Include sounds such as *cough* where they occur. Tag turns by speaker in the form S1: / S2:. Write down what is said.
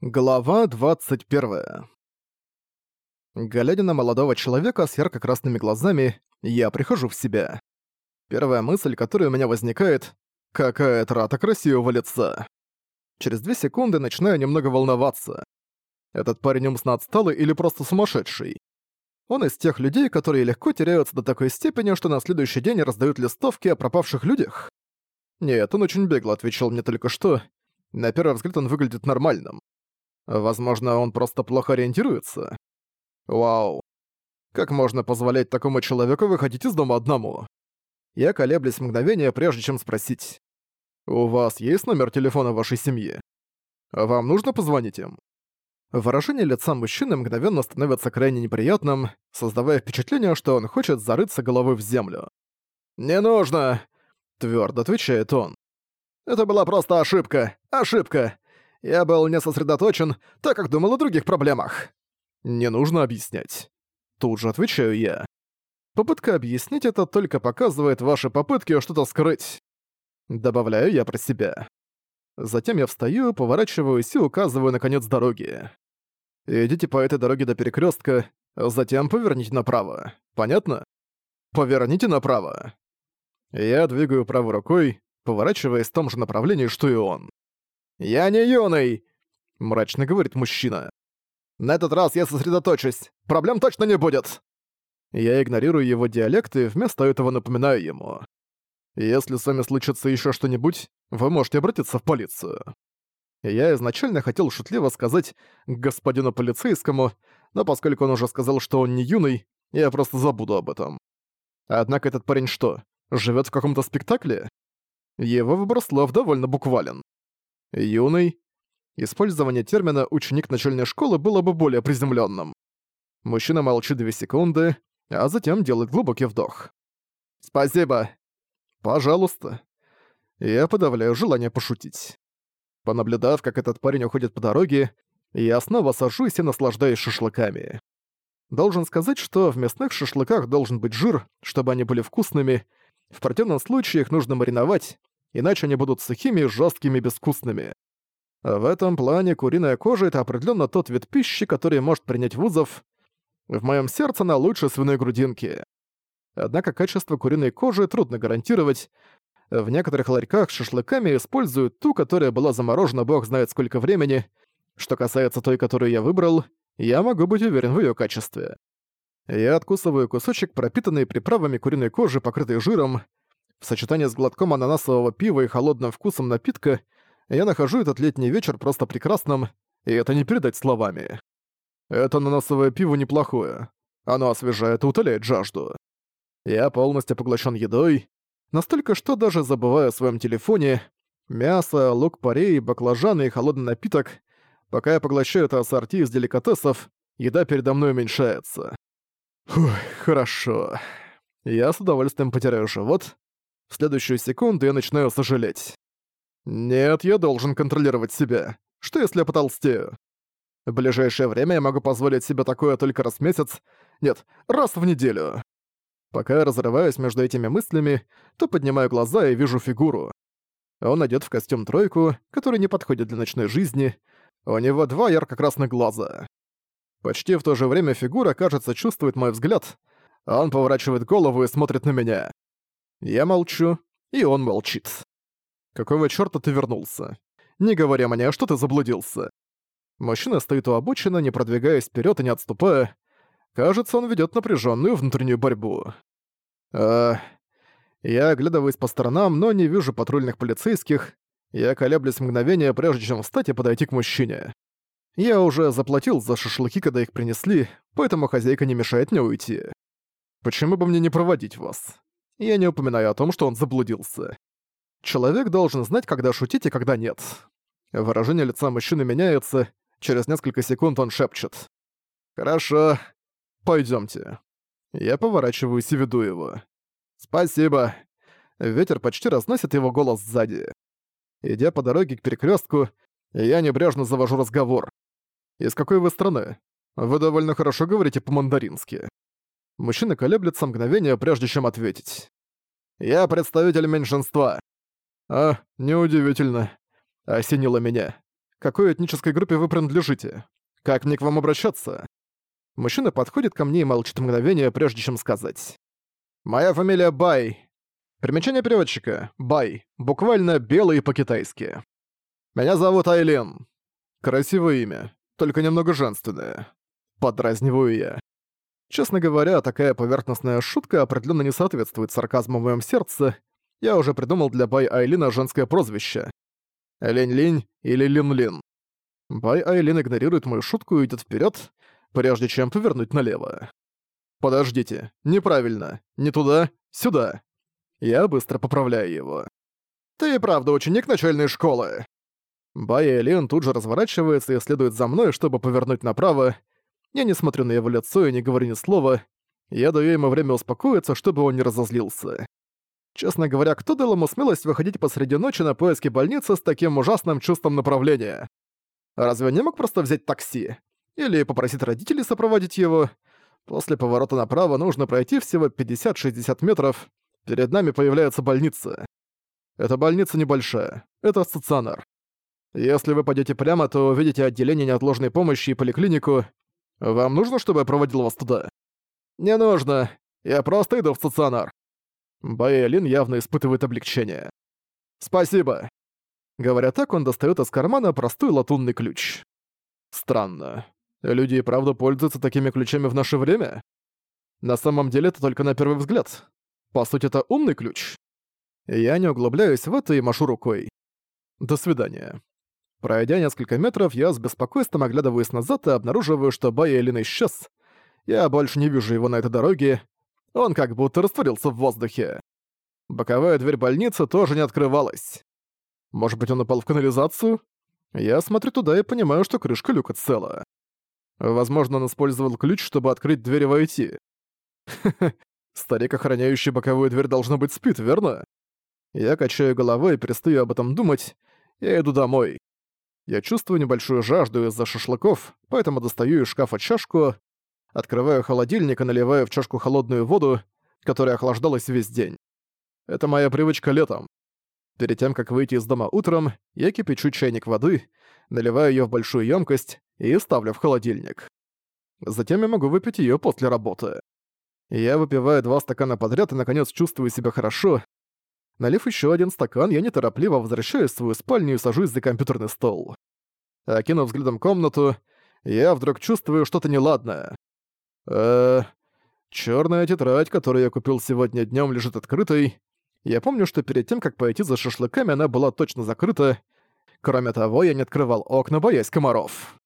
S1: Глава 21. Глядя на молодого человека с ярко-красными глазами, я прихожу в себя. Первая мысль, которая у меня возникает — какая трата красивого лица. Через две секунды начинаю немного волноваться. Этот парень умственно отсталый или просто сумасшедший? Он из тех людей, которые легко теряются до такой степени, что на следующий день раздают листовки о пропавших людях? Нет, он очень бегло отвечал мне только что. На первый взгляд он выглядит нормальным. Возможно, он просто плохо ориентируется. Вау. Как можно позволять такому человеку выходить из дома одному? Я колеблюсь мгновение, прежде чем спросить. «У вас есть номер телефона вашей семьи? Вам нужно позвонить им?» Выражение лица мужчины мгновенно становится крайне неприятным, создавая впечатление, что он хочет зарыться головой в землю. «Не нужно!» — твёрдо отвечает он. «Это была просто ошибка! Ошибка! Я был не сосредоточен, так как думал о других проблемах. Не нужно объяснять. Тут же отвечаю я. Попытка объяснить это только показывает ваши попытки что-то скрыть. Добавляю я про себя. Затем я встаю, поворачиваюсь и указываю на конец дороги. Идите по этой дороге до перекрестка, затем поверните направо. Понятно? Поверните направо. Я двигаю правой рукой, поворачиваясь в том же направлении, что и он. «Я не юный!» — мрачно говорит мужчина. «На этот раз я сосредоточусь. Проблем точно не будет!» Я игнорирую его диалект и вместо этого напоминаю ему. «Если с вами случится еще что-нибудь, вы можете обратиться в полицию». Я изначально хотел шутливо сказать господину полицейскому, но поскольку он уже сказал, что он не юный, я просто забуду об этом. Однако этот парень что, живет в каком-то спектакле? Его выбор слов довольно буквален. Юный. Использование термина «ученик начальной школы» было бы более приземленным. Мужчина молчит две секунды, а затем делает глубокий вдох. «Спасибо!» «Пожалуйста!» Я подавляю желание пошутить. Понаблюдав, как этот парень уходит по дороге, я снова сажусь и наслаждаюсь шашлыками. Должен сказать, что в мясных шашлыках должен быть жир, чтобы они были вкусными. В противном случае их нужно мариновать, иначе они будут сухими, жесткими, безвкусными. В этом плане куриная кожа — это определенно тот вид пищи, который может принять вузов. В моем сердце она лучше свиной грудинки. Однако качество куриной кожи трудно гарантировать. В некоторых ларьках с шашлыками используют ту, которая была заморожена бог знает сколько времени. Что касается той, которую я выбрал, я могу быть уверен в ее качестве. Я откусываю кусочек пропитанной приправами куриной кожи, покрытой жиром, в сочетании с глотком ананасового пива и холодным вкусом напитка я нахожу этот летний вечер просто прекрасным, и это не передать словами. Это ананасовое пиво неплохое. Оно освежает и утоляет жажду. Я полностью поглощен едой, настолько что даже забываю о своем телефоне, мясо, лук-порей, баклажаны и холодный напиток, пока я поглощаю это ассорти из деликатесов, еда передо мной уменьшается. Фух, хорошо. Я с удовольствием потеряю живот, в следующую секунду я начинаю сожалеть. Нет, я должен контролировать себя. Что если я потолстею? В ближайшее время я могу позволить себе такое только раз в месяц. Нет, раз в неделю. Пока я разрываюсь между этими мыслями, то поднимаю глаза и вижу фигуру. Он одет в костюм-тройку, который не подходит для ночной жизни. У него два ярко-красных глаза. Почти в то же время фигура, кажется, чувствует мой взгляд. Он поворачивает голову и смотрит на меня. Я молчу, и он молчит. Какого чёрта ты вернулся? Не говоря мне, что ты заблудился. Мужчина стоит у обочины, не продвигаясь вперед и не отступая. Кажется, он ведет напряженную внутреннюю борьбу. А... Я оглядываюсь по сторонам, но не вижу патрульных полицейских. Я колеблюсь мгновение, прежде чем встать и подойти к мужчине. Я уже заплатил за шашлыки, когда их принесли, поэтому хозяйка не мешает мне уйти. Почему бы мне не проводить вас? Я не упоминаю о том, что он заблудился. Человек должен знать, когда шутить и когда нет. Выражение лица мужчины меняется, через несколько секунд он шепчет. «Хорошо, пойдёмте». Я поворачиваюсь и веду его. «Спасибо». Ветер почти разносит его голос сзади. Идя по дороге к перекрестку, я небрежно завожу разговор. «Из какой вы страны? Вы довольно хорошо говорите по-мандарински». Мужчина колеблется мгновение, прежде чем ответить. «Я представитель меньшинства». «А, неудивительно», — осенило меня. какой этнической группе вы принадлежите? Как мне к вам обращаться?» Мужчина подходит ко мне и молчит мгновение, прежде чем сказать. «Моя фамилия Бай. Примечание переводчика. Бай. Буквально «белый» по-китайски. Меня зовут Айлен. Красивое имя, только немного женственное. Подразниваю я. Честно говоря, такая поверхностная шутка определенно не соответствует сарказму в моем сердце. Я уже придумал для Бай Айлина женское прозвище. Лень-линь или Лин-лин. Бай Айлин игнорирует мою шутку и идет вперед, прежде чем повернуть налево. «Подождите, неправильно. Не туда, сюда». Я быстро поправляю его. «Ты и правда ученик начальной школы». Бай Айлин тут же разворачивается и следует за мной, чтобы повернуть направо, я не смотрю на его лицо и не говорю ни слова. Я даю ему время успокоиться, чтобы он не разозлился. Честно говоря, кто дал ему смелость выходить посреди ночи на поиски больницы с таким ужасным чувством направления? Разве не мог просто взять такси? Или попросить родителей сопроводить его? После поворота направо нужно пройти всего 50-60 метров. Перед нами появляется больница. Эта больница небольшая. Это стационар. Если вы пойдете прямо, то увидите отделение неотложной помощи и поликлинику. Вам нужно, чтобы я проводил вас туда? Не нужно. Я просто иду в стационар. Баэлин явно испытывает облегчение. Спасибо. Говоря так, он достает из кармана простой латунный ключ. Странно. Люди и правда пользуются такими ключами в наше время? На самом деле это только на первый взгляд. По сути, это умный ключ. Я не углубляюсь в это и машу рукой. До свидания. Пройдя несколько метров, я с беспокойством оглядываюсь назад и обнаруживаю, что Байелин исчез. Я больше не вижу его на этой дороге. Он как будто растворился в воздухе. Боковая дверь больницы тоже не открывалась. Может быть, он упал в канализацию? Я смотрю туда и понимаю, что крышка люка цела. Возможно, он использовал ключ, чтобы открыть дверь и войти. *laughs* Старик, охраняющий боковую дверь, должно быть спит, верно? Я качаю головой и перестаю об этом думать. Я иду домой. Я чувствую небольшую жажду из-за шашлыков, поэтому достаю из шкафа чашку, открываю холодильник и наливаю в чашку холодную воду, которая охлаждалась весь день. Это моя привычка летом. Перед тем, как выйти из дома утром, я кипячу чайник воды, наливаю ее в большую емкость и ставлю в холодильник. Затем я могу выпить ее после работы. Я выпиваю два стакана подряд и, наконец, чувствую себя хорошо. Налив еще один стакан, я неторопливо возвращаюсь в свою спальню и сажусь за компьютерный стол. Окинув взглядом комнату, я вдруг чувствую что-то неладное. э Чёрная тетрадь, которую я купил сегодня днём, лежит открытой. Я помню, что перед тем, как пойти за шашлыками, она была точно закрыта. Кроме того, я не открывал окна, боясь комаров.